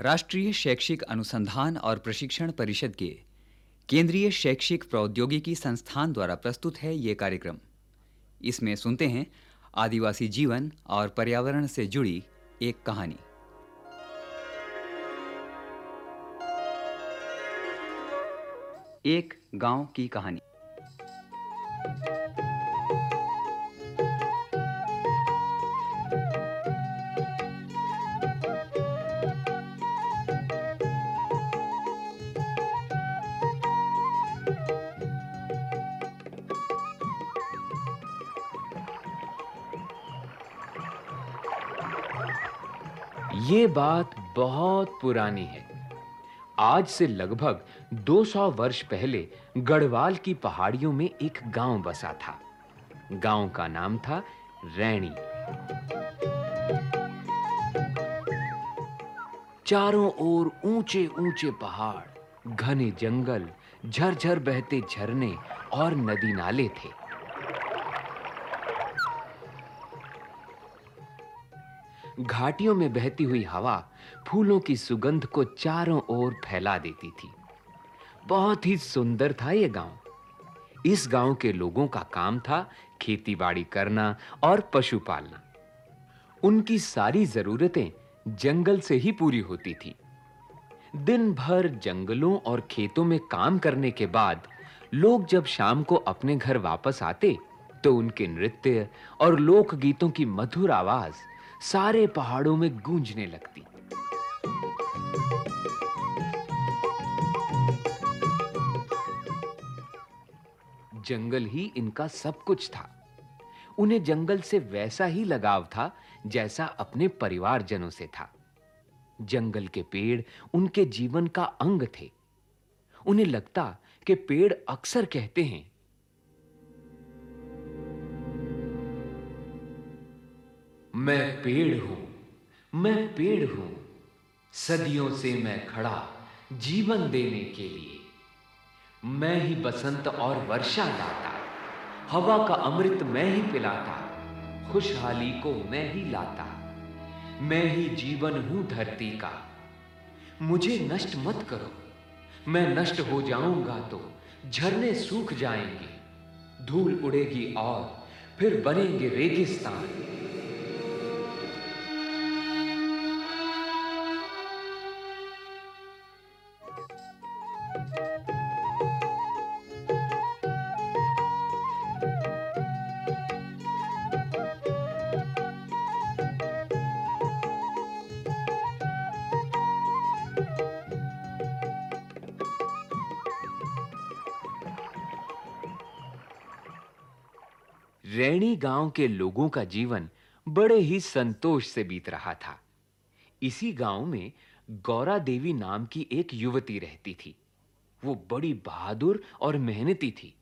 राष्ट्रीय शैक्षिक अनुसंधान और प्रशिक्षण परिषद के केंद्रीय शैक्षिक प्रौद्योगिकी संस्थान द्वारा प्रस्तुत है ये कार्यक्रम। इसमें सुनते हैं आदिवासी जीवन और पर्यावरण से जुड़ी एक कहानी। एक गाँव की कहानी। ये बात बहुत पुरानी है। आज से लगभग 200 वर्ष पहले गढ़वाल की पहाड़ियों में एक गाँव बसा था। गाँव का नाम था रैणी। चारों ओर ऊंचे-ऊंचे पहाड़, घने जंगल, झरझर बहते झरने और नदी नाले थे। घाटियों में बहती हुई हवा फूलों की सुगंध को चारों ओर फैला देती थी। बहुत ही सुंदर था यह गाँव। इस गाँव के लोगों का काम था खेतीबाड़ी करना और पशु पालना। उनकी सारी जरूरतें जंगल से ही पूरी होती थी। दिन भर जंगलों और खेतों में काम करने के बाद लोग जब शाम को अपने घर वापस आते तो उनके नृत्य और लोक गीतों की मधुर आवाज़ सारे पहाड़ों में गूंजने लगती। जंगल ही इनका सब कुछ था। उन्हें जंगल से वैसा ही लगाव था जैसा अपने परिवारजनों से था। जंगल के पेड़ उनके जीवन का अंग थे। उन्हें लगता कि पेड़ अक्सर कहते हैं मैं पेड़ हूँ, मैं पेड़ हूँ, सदियों से मैं खड़ा जीवन देने के लिए। मैं ही बसंत और वर्षा लाता, हवा का अमृत मैं ही पिलाता, खुशहाली को मैं ही लाता। मैं ही जीवन हूँ धरती का, मुझे नष्ट मत करो, मैं नष्ट हो जाऊँगा तो झरने सूख जाएँगे, धूल उड़ेगी और फिर बनेंगे रेगिस्तान। रैणी गाँव के लोगों का जीवन बड़े ही संतोष से बीत रहा था। इसी गाँव में गौरा देवी नाम की एक युवती रहती थी। वो बड़ी बहादुर और मेहनती थी।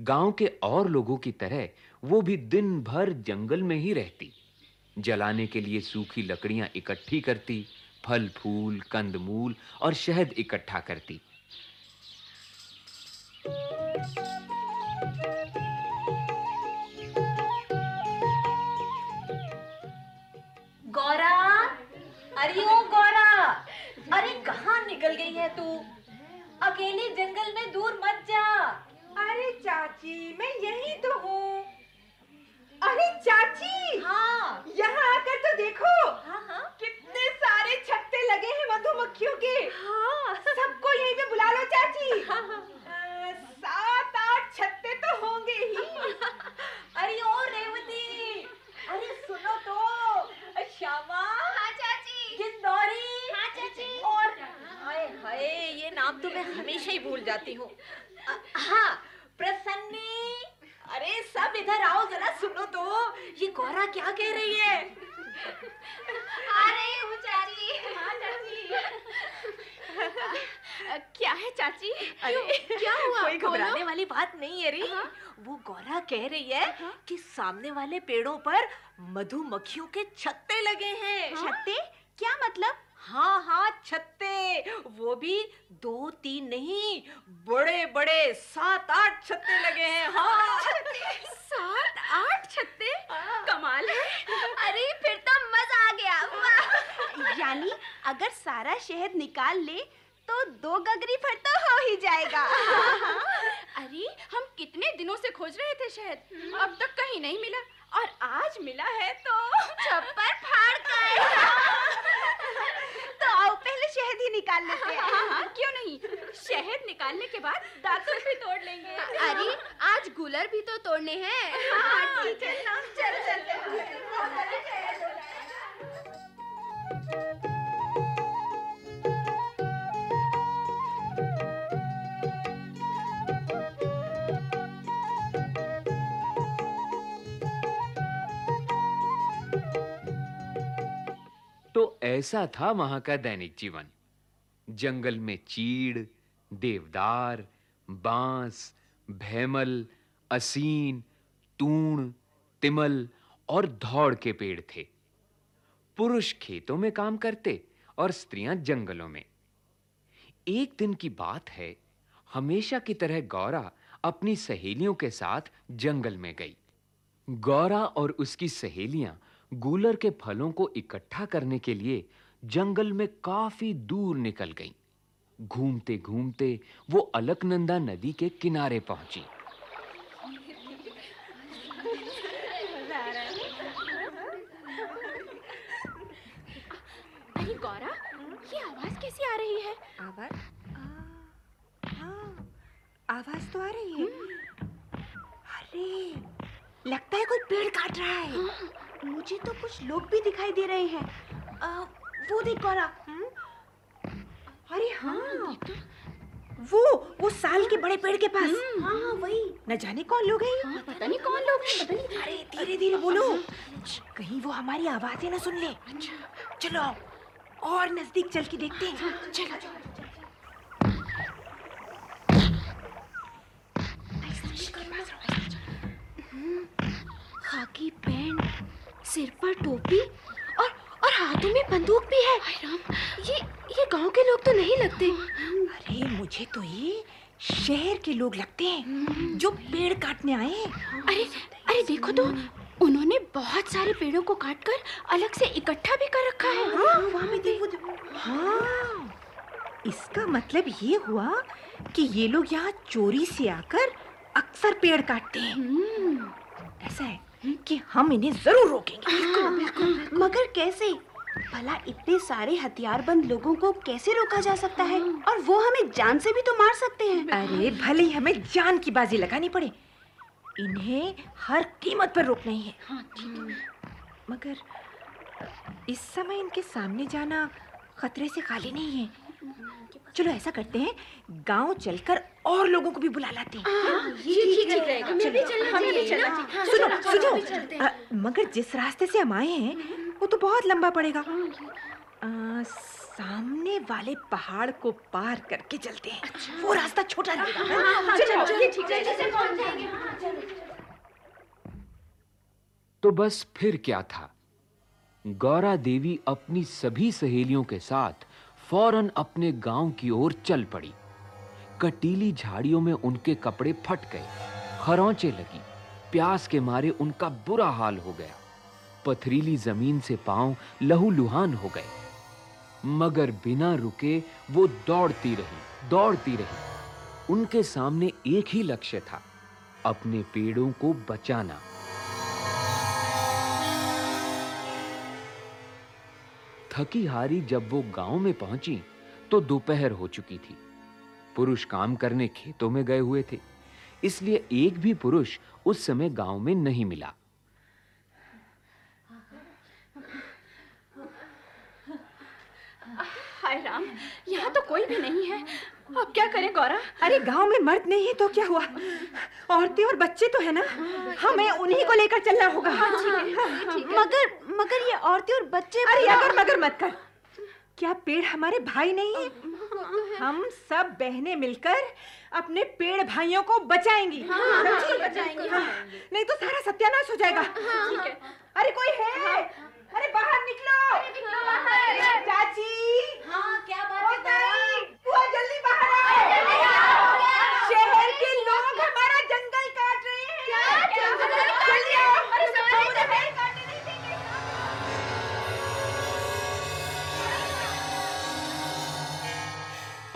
गाँव के और लोगों की तरह वो भी दिन भर जंगल में ही रहती। जलाने के लिए सूखी लकड़ियाँ इकट्ठी करती, फल, फूल, कंदमूल और शहद इकट्ठा करती। तू। अकेले जंगल में दूर मत जा। अरे चाची मैं यही तो हूँ। अरे चाची! हाँ। यहाँ आकर तो देखो। हाँ हाँ। कितने सारे छत्ते लगे हैं मधुमक्खियों के। हाँ। सबको यहीं पे बुला लो चाची। हाँ, हाँ। अ, सात आठ छत्ते तो होंगे ही अरे ओ रेवती अरे सुनो तो श्यामा हाँ चाची गिंदौरी हाँ चाची और हाय हाय ये नाम तो मैं हमेशा ही। जाती हूँ हाँ प्रसन्नी। अरे सब इधर आओ जरा सुनो तो। ये गौरा क्या कह रही है? आ रही हूँ चाची। हाँ चाची। क्या है चाची? अरे क्या हुआ? कोई घबराने वाली बात नहीं है रे। हाँ। वो गौरा कह रही है हाँ? कि सामने वाले पेड़ों पर मधुमक्खियों के छत्ते लगे हैं। छत्ते? क्या मतलब? हाँ हाँ छत्ते। वो भी दो तीन नहीं बड़े बड़े सात आठ छत्ते लगे हैं। हाँ। सात आठ छत्ते? हाँ। कमाल है। अरे फिर तो मज़ा आ गया। वाह। यानी अगर सारा शहद निकाल ले तो दो गगरी भर तो हो ही जाएगा। अरे हम कितने दिनों से खोज रहे थे शहद अब तक कहीं नहीं मिला। और आज मिला है तो छप्पर फाड़ कर। शहद ही निकाल लेते हैं। हाँ, हाँ, क्यों नहीं? शहद निकालने के बाद दातुन भी तोड़ लेंगे। अरे आज गुलर भी तो तोड़ने हैं। हाँ ठीक है। ना चल चलते हैं ऐसा था वहाँ का दैनिक जीवन। जंगल में चीड़, देवदार, बाँस, भैमल, असीन, तूण, तिमल और धौड़ के पेड़ थे। पुरुष खेतों में काम करते और स्त्रियाँ जंगलों में। एक दिन की बात है, हमेशा की तरह गौरा अपनी सहेलियों के साथ जंगल में गई। गौरा और उसकी सहेलियाँ गूलर के फलों को इकट्ठा करने के लिए जंगल में काफ़ी दूर निकल गईं। घूमते घूमते वो अलकनंदा नदी के किनारे पहुँची। अरे गौरा ये आवाज़ कैसी आ रही है? आवाज़? हाँ आवाज़ तो आ रही है। अरे लगता है कोई पेड़ काट रहा है। मुझे तो कुछ लोग भी दिखाई दे रहे हैं। आ, वो देख गौरा हम्म? अरे हाँ। वो वो साल के बड़े पेड़ के पास। हाँ हाँ वही। न जाने कौन लोग हैं हाँ, पता नहीं कौन लोग हैं पता नहीं। अरे धीरे धीरे बोलो। कहीं वो हमारी आवाज़ें ना सुन ले। चलो और नज़दीक चल के देखते हैं। चलो। खाकी पैंट सिर पर टोपी और और हाथों में बंदूक भी है। राम। ये ये गाँव के लोग तो नहीं लगते। अरे मुझे तो ये शहर के लोग लगते हैं जो पेड़ काटने आए हैं। अरे अरे देखो तो उन्होंने बहुत सारे पेड़ों को काटकर अलग से इकट्ठा भी कर रखा है। हाँ वहाँ में देखो देखो हाँ इसका मतलब ये हुआ कि ये लोग यहाँ चोरी से आकर अक्सर पेड़ काटते हैं। ऐसा है। कि हम इन्हें ज़रूर रोकेंगे। बिल्कुल बिल्कुल मगर कैसे? भला इतने सारे हथियारबंद लोगों को कैसे रोका जा सकता है? और वो हमें जान से भी तो मार सकते हैं। अरे भले ही हमें जान की बाजी लगानी पड़े इन्हें हर कीमत पर रोकना ही है। मगर इस समय इनके सामने जाना खतरे से खाली नहीं है। चलो ऐसा करते हैं गाँव चलकर और लोगों को भी बुला लाते हैं। ये ठीक रहेगा। सुनो सुनो अ, मगर जिस रास्ते से हम आए हैं वो तो बहुत लंबा पड़ेगा। सामने वाले पहाड़ को पार करके चलते हैं। वो रास्ता छोटा रहेगा चलो ये ठीक है तो बस फिर क्या था? गौरा देवी अपनी सभी सहेलियों के साथ फ़ौरन अपने गाँव की ओर चल पड़ी। कटीली झाड़ियों में उनके कपड़े फट गए। खरोंचे लगी। प्यास के मारे उनका बुरा हाल हो गया। पथरीली ज़मीन से पाँव लहूलुहान हो गए। मगर बिना रुके वो दौड़ती रही दौड़ती रही। उनके सामने एक ही लक्ष्य था, अपने पेड़ों को बचाना। थकी हारी जब वो गाँव में पहुँची तो दोपहर हो चुकी थी। पुरुष काम करने खेतों में गए हुए थे, इसलिए एक भी पुरुष उस समय गाँव में नहीं मिला। हाय राम यहाँ तो कोई भी नहीं है। अब क्या करें गौरा? अरे गाँव में मर्द नहीं है तो क्या हुआ? औरतें और बच्चे तो है ना? हमें उन्हीं को लेकर चलना होगा। मगर मगर ये औरतें और बच्चे अरे अगर मगर मत कर। क्या पेड़ हमारे भाई नहीं है? हम सब बहनें मिलकर अपने पेड़ भाइयों को बचाएँगी। हाँ, बचाएँगी, हाँ, नहीं तो सारा सत्यानाश हो जाएगा। ठीक है। अरे कोई है? अरे बाहर निकलो। चाची। हाँ क्या बात है बुआ जल्दी बाहर आओ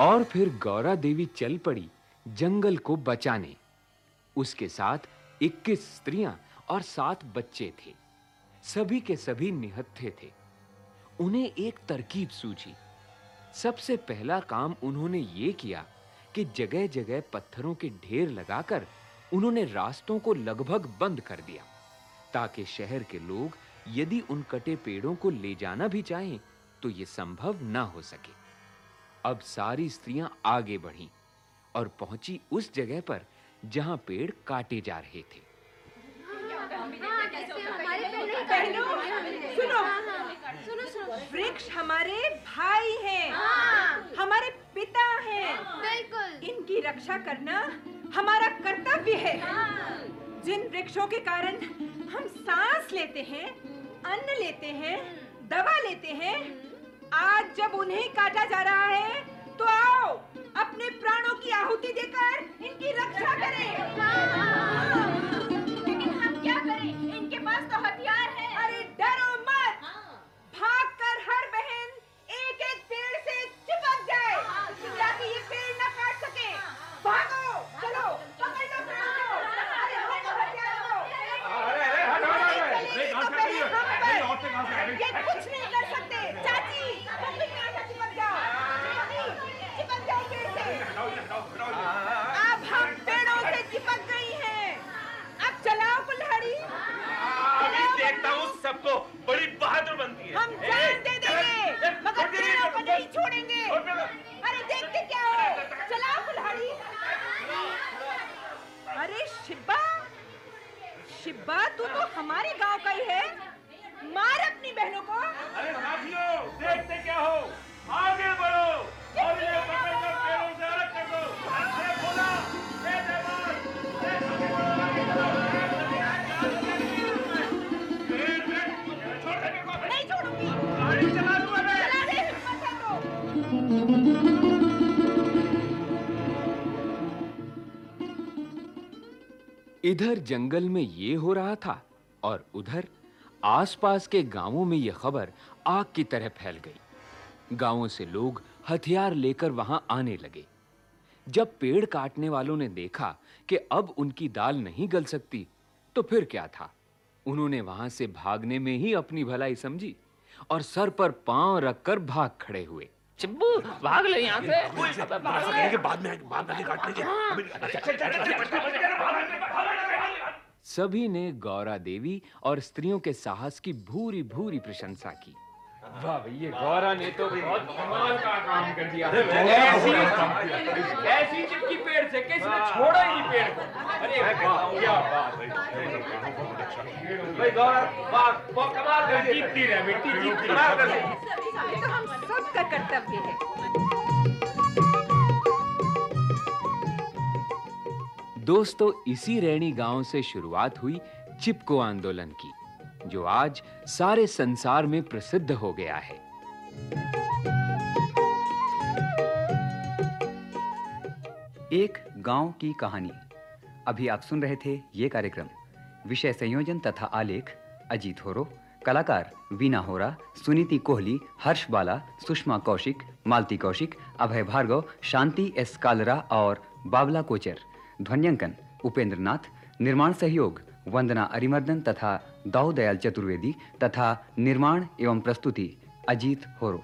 और फिर गौरा देवी चल पड़ी जंगल को बचाने। उसके साथ 21 स्त्रियाँ और सात बच्चे थे। सभी के सभी निहत्थे थे। उन्हें एक तरकीब सूझी। सबसे पहला काम उन्होंने ये किया कि जगह-जगह पत्थरों के ढेर लगाकर उन्होंने रास्तों को लगभग बंद कर दिया, ताकि शहर के लोग यदि उन कटे पेड़ों को ले जाना भी चाहें तो यह संभव ना हो सके। अब सारी स्त्रियाँ आगे बढ़ीं और पहुँची उस जगह पर जहाँ पेड़ काटे जा रहे थे। बहनों सुनो वृक्ष हमारे भाई हैं, हमारे पिता हैं। बिल्कुल इनकी रक्षा करना हमारा कर्तव्य है। जिन वृक्षों के कारण हम सांस लेते हैं, अन्न लेते हैं, दवा लेते हैं आज जब उन्हें काटा जा रहा है तो आओ, अपने प्राणों की आहुति देकर इनकी रक्षा करें। हमारे गाँव का ही है। मार अपनी बहनों को। अरे साथियों देखते क्या हो? आगे बढ़ो और ये से अलग कर दो बोला जवान आगे बढ़ो आगे बढ़ो तो। इधर जंगल में ये हो रहा था और उधर आसपास के गाँवों में यह खबर आग की तरह फैल गई गाँवों से लोग हथियार लेकर वहाँ आने लगे जब पेड़ काटने वालों ने देखा कि अब उनकी दाल नहीं गल सकती तो फिर क्या था उन्होंने वहाँ से भागने में ही अपनी भलाई समझी और सर पर पाँव रखकर भाग खड़े हुए चिब्बू भाग ले यहाँ से बाद में बाद में काटने सभी ने गौरा देवी और स्त्रियों के साहस की भूरी भूरी प्रशंसा की। वाह भैया गौरा ने तो बहुत कमाल का काम कर दिया। ऐसी ऐसी चिपकी पेड़ से किसी ने छोड़ा ही नहीं पेड़ को। अरे वाह क्या बात है। भाई गौरा वाह बहुत कमाल कर जीतती रहे मिट्टी जीतती कमाल कर ये तो हम सबका कर्तव्य है। दोस्तों, इसी रैणी गाँव से शुरुआत हुई चिपको आंदोलन की, जो आज सारे संसार में प्रसिद्ध हो गया है। एक गाँव की कहानी। अभी आप सुन रहे थे ये कार्यक्रम। विषय संयोजन तथा आलेख, अजीत होरो। कलाकार, वीना होरा। सुनीति कोहली, हर्ष बाला, सुषमा कौशिक, मालती कौशिक, अभय भार्गव, शांति एस कालरा और बाबला कोचर। ध्वन्यंकन उपेंद्र नाथ निर्माण सहयोग, वंदना अरिमर्दन तथा दाऊ दयाल चतुर्वेदी तथा निर्माण एवं प्रस्तुति, अजीत होरो।